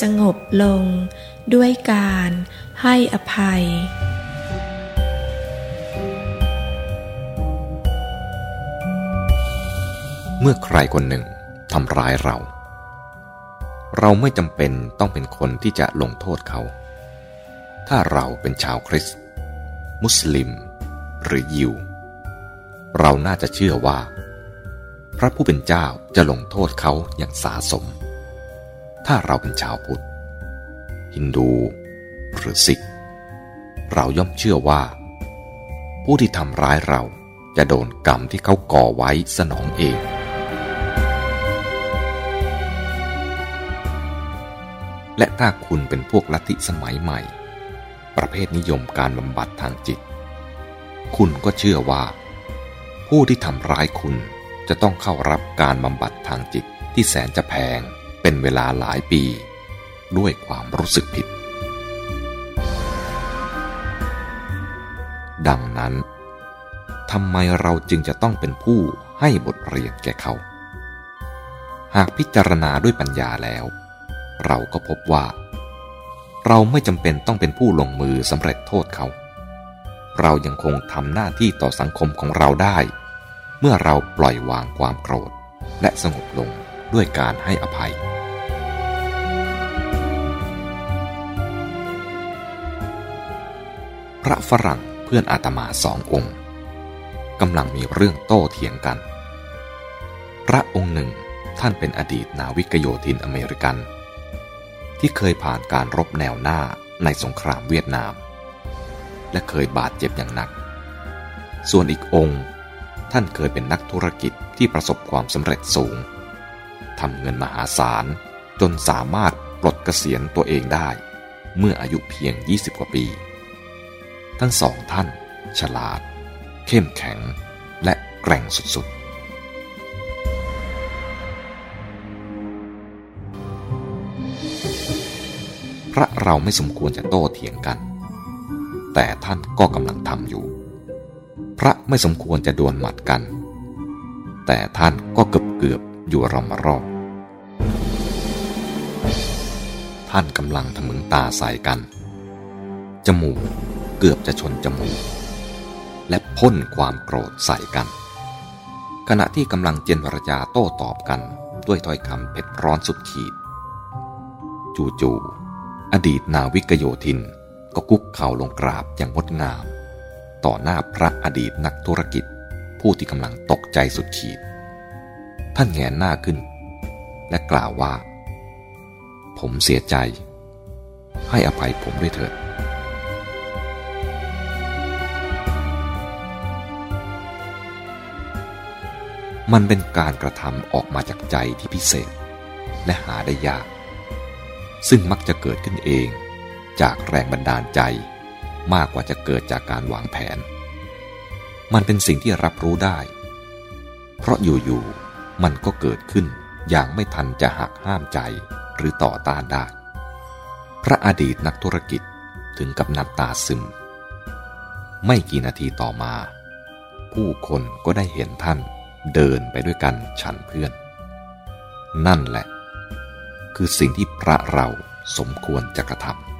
สงบลง ด้วยการให้อภัย เมื่อใครคนหนึ่งทำร้ายเรา เราไม่จำเป็นต้องเป็นคนที่จะลงโทษเขา ถ้าเราเป็นชาวคริสต์มุสลิม หรือยิว เราน่าจะเชื่อว่า พระผู้เป็นเจ้าจะลงโทษเขาอย่างสาสม ถ้าเราเป็นชาวพุทธ ฮินดูหรือสิกเราย่อมเชื่อว่า ผู้ที่ทำร้ายเราจะโดนกรรมที่เขาก่อไว้สนองเอง และถ้าคุณเป็นพวกลัทธิสมัยใหม่ ประเภทนิยมการบำบัดทางจิต คุณก็เชื่อว่า ผู้ที่ทำร้ายคุณจะต้องเข้ารับการบำบัดทางจิตที่แสนจะแพง เป็นเวลาหลายปี ด้วยความรู้สึกผิด ดังนั้นทำไมเราจึงจะต้องเป็นผู้ให้บทเรียนแก่เขา หากพิจารณาด้วยปัญญาแล้ว เราก็พบว่า เราไม่จำเป็นต้องเป็นผู้ลงมือสำเร็จโทษเขา เรายังคงทำหน้าที่ต่อสังคมของเราได้ เมื่อเราปล่อยวางความโกรธและสงบลง ด้วยการให้อภัย พระฝรั่งเพื่อนอาตมาสององค์กำลังมีเรื่องโต้เถียงกัน พระองค์หนึ่งท่านเป็นอดีตนาวิกโยธินอเมริกัน ที่เคยผ่านการรบแนวหน้าในสงครามเวียดนาม และเคยบาดเจ็บอย่างหนัก ส่วนอีกองค์ท่านเคยเป็นนักธุรกิจที่ประสบความสำเร็จสูง ทำเงินมหาศาล จนสามารถปลดเกษียณตัวเองได้ เมื่ออายุเพียง 20 กว่าปี ทั้งสองท่าน ฉลาด เข้มแข็ง และแกร่งสุดๆพระเราไม่สมควรจะโต้เถียงกัน แต่ท่านก็กำลังทำอยู่ พระไม่สมควรจะดวลหมัดกัน แต่ท่านก็เกือบเกือบอยู่รอมรอบ ท่านกำลังทะมึงตาใส่กัน จมูกเกือบจะชนจมูก และพ่นความโกรธใส่กัน ขณะที่กำลังเจนรจาโต้ตอบกันด้วยถ้อยคำเผ็ดร้อนสุดขีด จู่ๆอดีตนาวิกโยธินก็กุกเข่าลงกราบอย่างงดงาม ต่อหน้าพระอดีตนักธุรกิจ ผู้ที่กำลังตกใจสุดขีด ท่านแงนหน้าขึ้น และกล่าวว่า ผมเสียใจ ให้อภัยผมด้วยเถิด มันเป็นการกระทำออกมาจากใจที่พิเศษ และหาได้ยาก ซึ่งมักจะเกิดขึ้นเองจากแรงบันดาลใจมากกว่าจะเกิดจากการวางแผน มันเป็นสิ่งที่รับรู้ได้ เพราะอยู่ๆมันก็เกิดขึ้นอย่างไม่ทันจะหักห้ามใจ หรือต่อต้านได้ พระอดีตนักธุรกิจถึงกับน้ำตาซึม ไม่กี่นาทีต่อมา ผู้คนก็ได้เห็นท่านเดินไปด้วยกันฉันเพื่อน นั่นแหละ คือสิ่งที่พระเราสมควรจะกระทำ